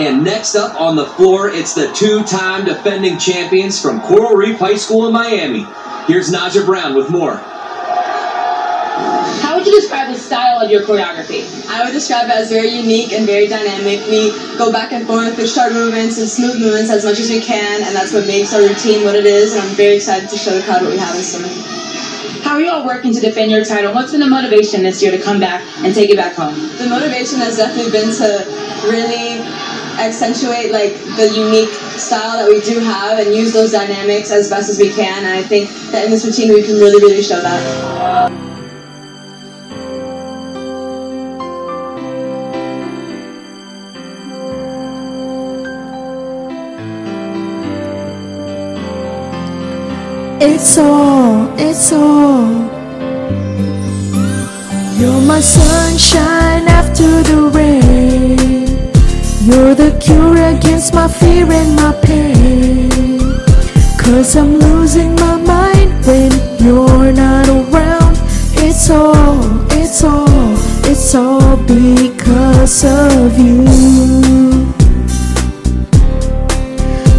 And next up on the floor, it's the two-time defending champions from Coral Reef High School in Miami. Here's Naja Brown with more. How would you describe the style of your choreography? I would describe it as very unique and very dynamic. We go back and forth with short movements and smooth movements as much as we can, and that's what makes our routine what it is. And I'm very excited to show the crowd what we have in store. How are you all working to defend your title? What's been the motivation this year to come back and take it back home? The motivation has definitely been to really accentuate like the unique style that we do have and use those dynamics as best as we can. And I think that in this routine we can really, really show that. It's all, it's all. You're my sunshine after the rain. You're the cure against my fear and my pain. Cause I'm losing my mind when you're not around. It's all, it's all, it's all because of you.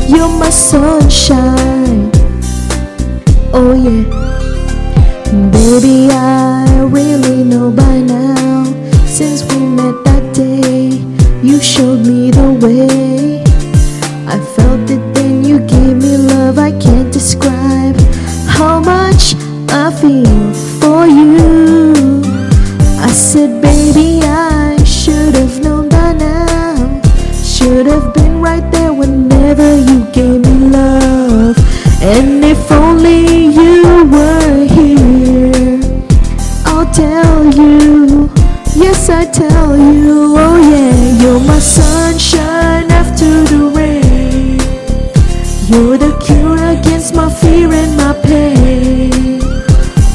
You're my sunshine. Oh yeah. Baby, I really know by now. Since showed me the way. I felt it then you gave me love I can't describe. How much I feel for you. I said, baby, You're the cure against my fear and my pain.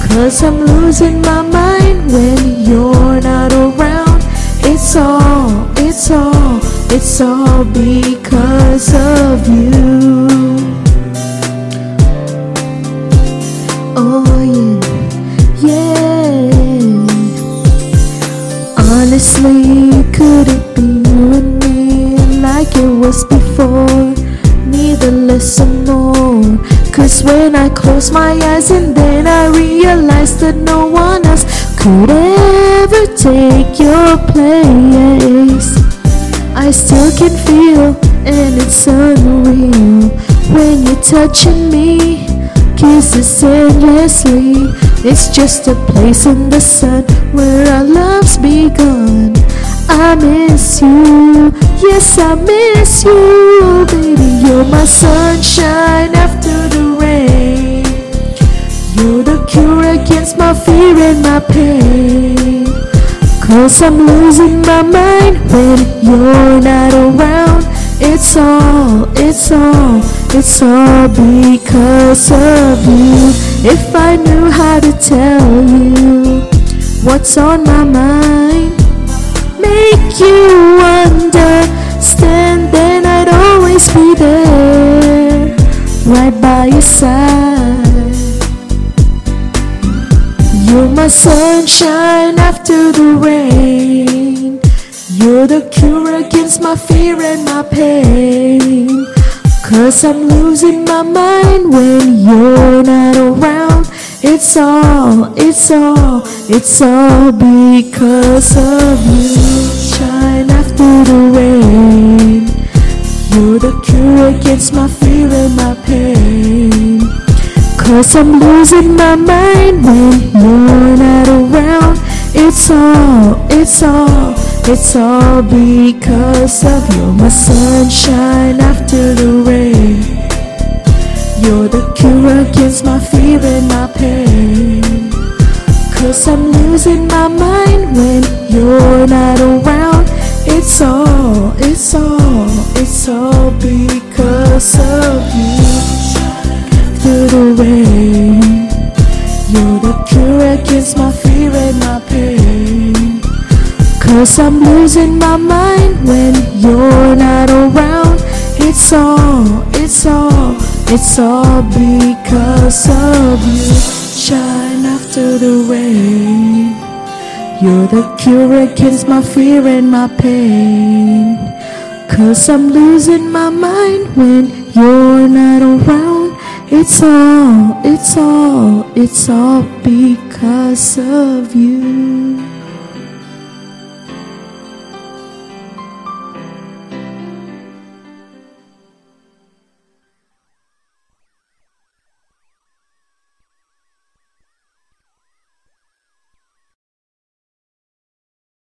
Cause I'm losing my mind when you're not around. It's all, it's all, it's all because of you. Or more. Cause when I close my eyes and then I realize that no one else could ever take your place. I still can feel, and it's unreal when you're touching me. Kisses endlessly. It's just a place in the sun where our love's begun. I miss you, yes, I miss you, baby. You're my sunshine after the rain. You're the cure against my fear and my pain. Cause I'm losing my mind when you're not around. It's all, it's all, it's all because of you. If I knew how to tell you what's on my mind, make you understand, then I'd always be there, right by your side. You're my sunshine after the rain. You're the cure against my fear and my pain. Cause I'm losing my mind when you're not around. It's all, it's all, it's all because of you. Shine after the rain. You're the cure against my fear and my pain. Cause I'm losing my mind when you're not around. It's all, it's all, it's all because of you. My sunshine after the rain. You're the cure against my fear and my pain. Cause I'm losing my mind when you're not You're against my fear and my pain. Cause I'm losing my mind when you're not around. It's all, it's all, it's all because of you. Shine after the rain. You're the cure against my fear and my pain. Cause I'm losing my mind when you're not around. It's all, it's all, it's all because of you.